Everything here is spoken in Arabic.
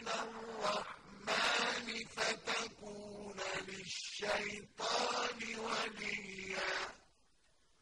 مِّنَ الرَّحْمَٰنِ فَتَكُونَ لِلشَّيْطَانِ وَلِيًّا.